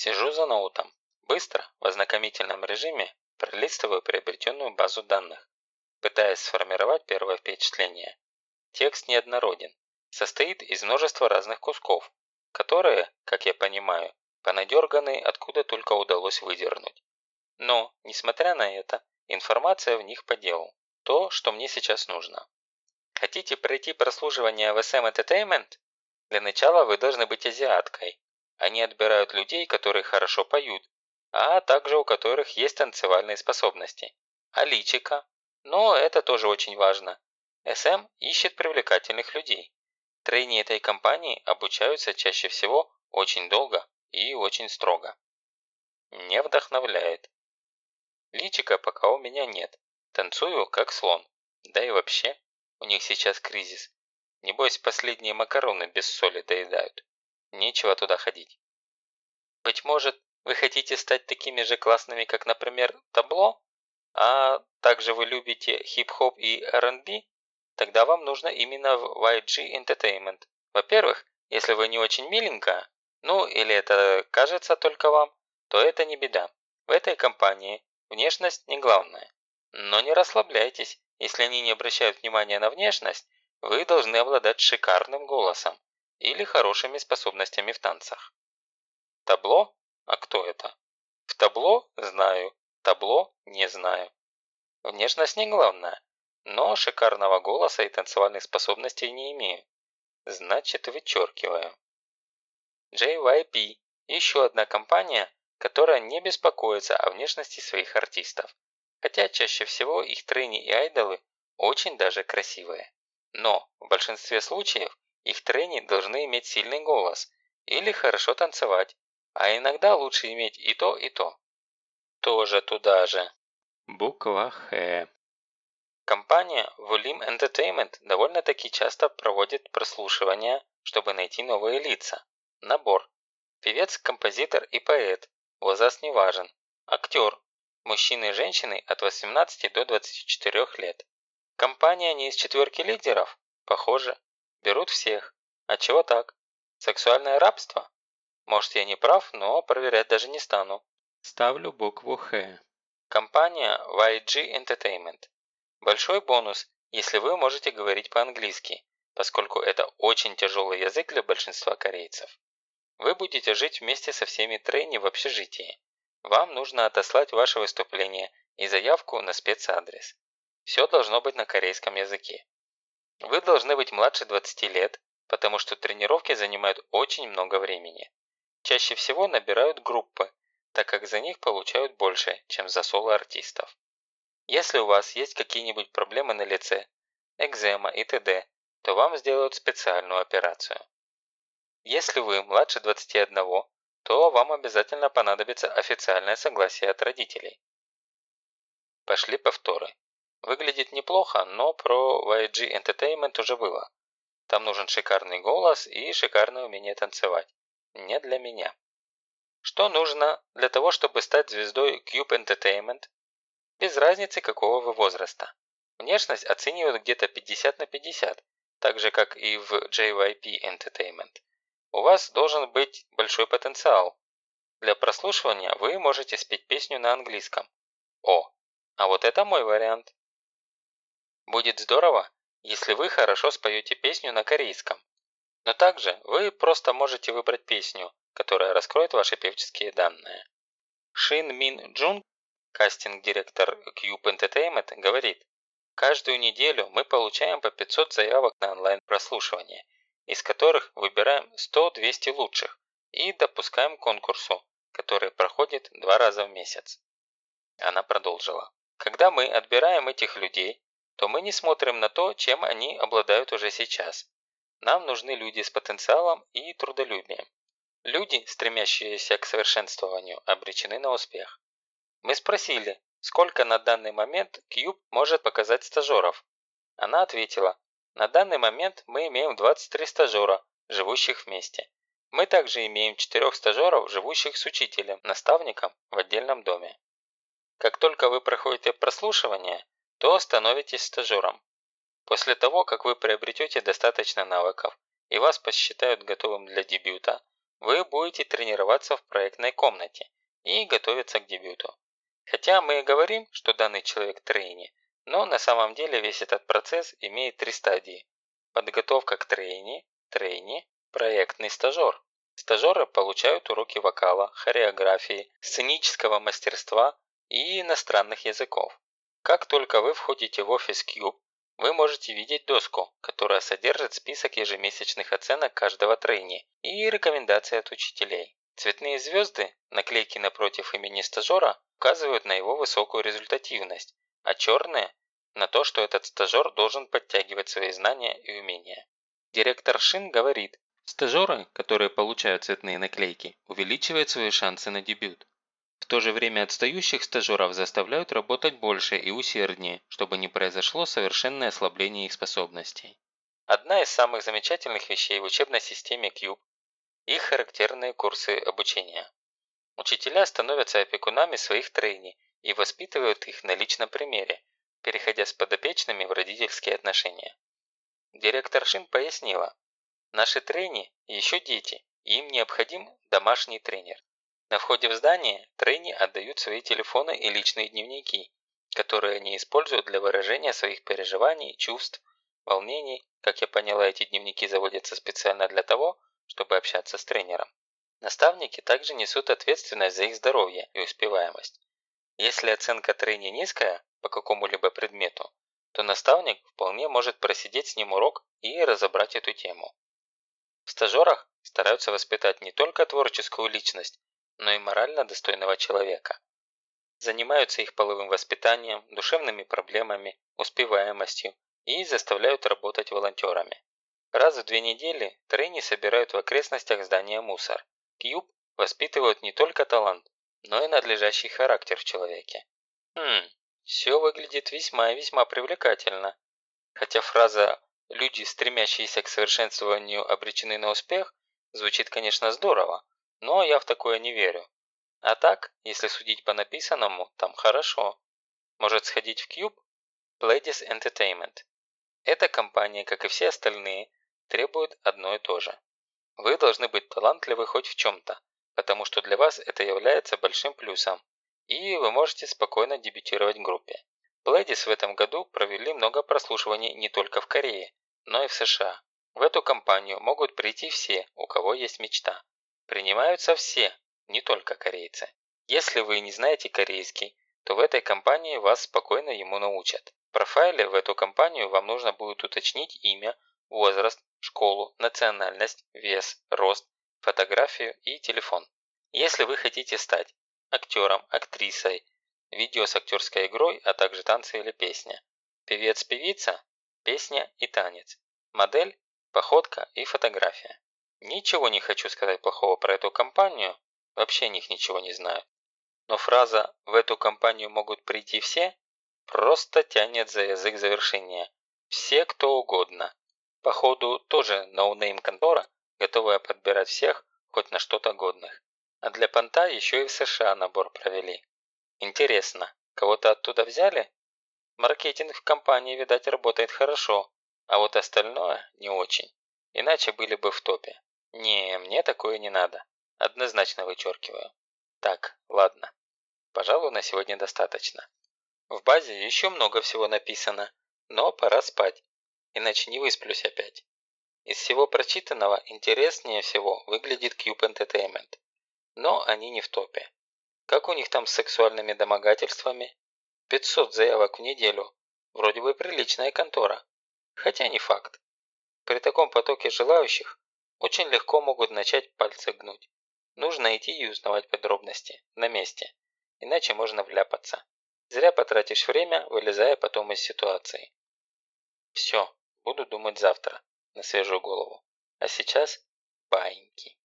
Сижу за ноутом. Быстро, в ознакомительном режиме, пролистываю приобретенную базу данных, пытаясь сформировать первое впечатление. Текст неоднороден, состоит из множества разных кусков, которые, как я понимаю, понадерганы откуда только удалось выдернуть. Но, несмотря на это, информация в них по делу. То, что мне сейчас нужно. Хотите пройти прослушивание в SM Entertainment? Для начала вы должны быть азиаткой. Они отбирают людей, которые хорошо поют, а также у которых есть танцевальные способности. А личика? Но это тоже очень важно. SM ищет привлекательных людей. Трейни этой компании обучаются чаще всего очень долго и очень строго. Не вдохновляет. Личика пока у меня нет. Танцую как слон. Да и вообще, у них сейчас кризис. Небось, последние макароны без соли доедают. Нечего туда ходить. Быть может, вы хотите стать такими же классными, как, например, табло? А также вы любите хип-хоп и R&B? Тогда вам нужно именно в YG Entertainment. Во-первых, если вы не очень миленькая, ну или это кажется только вам, то это не беда. В этой компании внешность не главное. Но не расслабляйтесь, если они не обращают внимания на внешность, вы должны обладать шикарным голосом или хорошими способностями в танцах. Табло? А кто это? В табло знаю, табло не знаю. Внешность не главное, но шикарного голоса и танцевальных способностей не имею. Значит, вычеркиваю. JYP – еще одна компания, которая не беспокоится о внешности своих артистов. Хотя чаще всего их трени и айдолы очень даже красивые. Но в большинстве случаев их трени должны иметь сильный голос или хорошо танцевать, а иногда лучше иметь и то, и то. Тоже туда же. Буква Х. Компания Volume Entertainment довольно-таки часто проводит прослушивания, чтобы найти новые лица. Набор. Певец, композитор и поэт. Возраст не важен. Актер. Мужчины и женщины от 18 до 24 лет. Компания не из четверки лидеров? Похоже. Берут всех. А чего так? Сексуальное рабство? Может, я не прав, но проверять даже не стану. Ставлю букву Х. Компания YG Entertainment. Большой бонус, если вы можете говорить по-английски, поскольку это очень тяжелый язык для большинства корейцев. Вы будете жить вместе со всеми трейни в общежитии. Вам нужно отослать ваше выступление и заявку на спецадрес. Все должно быть на корейском языке. Вы должны быть младше 20 лет, потому что тренировки занимают очень много времени. Чаще всего набирают группы, так как за них получают больше, чем за соло-артистов. Если у вас есть какие-нибудь проблемы на лице, экзема и т.д., то вам сделают специальную операцию. Если вы младше 21, то вам обязательно понадобится официальное согласие от родителей. Пошли повторы. Выглядит неплохо, но про YG Entertainment уже было. Там нужен шикарный голос и шикарное умение танцевать не для меня. Что нужно для того, чтобы стать звездой Cube Entertainment? Без разницы, какого вы возраста. Внешность оценивают где-то 50 на 50, так же, как и в JYP Entertainment. У вас должен быть большой потенциал. Для прослушивания вы можете спеть песню на английском. О, а вот это мой вариант. Будет здорово, если вы хорошо споете песню на корейском. Но также вы просто можете выбрать песню, которая раскроет ваши певческие данные. Шин Мин Джун, кастинг-директор Cube Entertainment, говорит, каждую неделю мы получаем по 500 заявок на онлайн-прослушивание, из которых выбираем 100-200 лучших и допускаем к конкурсу, который проходит два раза в месяц. Она продолжила. Когда мы отбираем этих людей, то мы не смотрим на то, чем они обладают уже сейчас. Нам нужны люди с потенциалом и трудолюбием. Люди, стремящиеся к совершенствованию, обречены на успех. Мы спросили, сколько на данный момент Cube может показать стажеров. Она ответила, на данный момент мы имеем 23 стажера, живущих вместе. Мы также имеем 4 стажеров, живущих с учителем, наставником в отдельном доме. Как только вы проходите прослушивание, то становитесь стажером. После того, как вы приобретете достаточно навыков и вас посчитают готовым для дебюта, вы будете тренироваться в проектной комнате и готовиться к дебюту. Хотя мы и говорим, что данный человек трейни, но на самом деле весь этот процесс имеет три стадии. Подготовка к трейни, трейни, проектный стажер. Стажеры получают уроки вокала, хореографии, сценического мастерства и иностранных языков. Как только вы входите в офис Cube, вы можете видеть доску, которая содержит список ежемесячных оценок каждого трейни и рекомендации от учителей. Цветные звезды, наклейки напротив имени стажера, указывают на его высокую результативность, а черные – на то, что этот стажер должен подтягивать свои знания и умения. Директор Шин говорит, стажеры, которые получают цветные наклейки, увеличивают свои шансы на дебют. То же время отстающих стажеров заставляют работать больше и усерднее, чтобы не произошло совершенное ослабление их способностей. Одна из самых замечательных вещей в учебной системе Cube – их характерные курсы обучения. Учителя становятся опекунами своих трейни и воспитывают их на личном примере, переходя с подопечными в родительские отношения. Директор Шин пояснила, наши трейни еще дети, им необходим домашний тренер. На входе в здание трейни отдают свои телефоны и личные дневники, которые они используют для выражения своих переживаний, чувств, волнений. Как я поняла, эти дневники заводятся специально для того, чтобы общаться с тренером. Наставники также несут ответственность за их здоровье и успеваемость. Если оценка трейни низкая, по какому-либо предмету, то наставник вполне может просидеть с ним урок и разобрать эту тему. В стажерах стараются воспитать не только творческую личность, но и морально достойного человека. Занимаются их половым воспитанием, душевными проблемами, успеваемостью и заставляют работать волонтерами. Раз в две недели трени собирают в окрестностях здания мусор. Кьюб воспитывают не только талант, но и надлежащий характер в человеке. Хм, все выглядит весьма и весьма привлекательно. Хотя фраза «люди, стремящиеся к совершенствованию, обречены на успех» звучит, конечно, здорово, но я в такое не верю. А так, если судить по написанному, там хорошо. Может сходить в Cube? Pledis Entertainment. Эта компания, как и все остальные, требует одно и то же. Вы должны быть талантливы хоть в чем-то, потому что для вас это является большим плюсом, и вы можете спокойно дебютировать в группе. Плэдис в этом году провели много прослушиваний не только в Корее, но и в США. В эту компанию могут прийти все, у кого есть мечта. Принимаются все, не только корейцы. Если вы не знаете корейский, то в этой компании вас спокойно ему научат. В профайле в эту компанию вам нужно будет уточнить имя, возраст, школу, национальность, вес, рост, фотографию и телефон. Если вы хотите стать актером, актрисой, видео с актерской игрой, а также танцы или песня. Певец-певица, песня и танец. Модель, походка и фотография. Ничего не хочу сказать плохого про эту компанию, вообще о них ничего не знаю. Но фраза «в эту компанию могут прийти все» просто тянет за язык завершения. Все кто угодно. Походу тоже ноунейм контора, готовая подбирать всех, хоть на что-то годных. А для понта еще и в США набор провели. Интересно, кого-то оттуда взяли? Маркетинг в компании, видать, работает хорошо, а вот остальное не очень. Иначе были бы в топе. Не, мне такое не надо. Однозначно вычеркиваю. Так, ладно. Пожалуй, на сегодня достаточно. В базе еще много всего написано, но пора спать, иначе не высплюсь опять. Из всего прочитанного интереснее всего выглядит Cube Entertainment но они не в топе. Как у них там с сексуальными домогательствами? 500 заявок в неделю. Вроде бы приличная контора. Хотя не факт. При таком потоке желающих очень легко могут начать пальцы гнуть. Нужно идти и узнавать подробности. На месте. Иначе можно вляпаться. Зря потратишь время, вылезая потом из ситуации. Все, буду думать завтра. На свежую голову. А сейчас баиньки.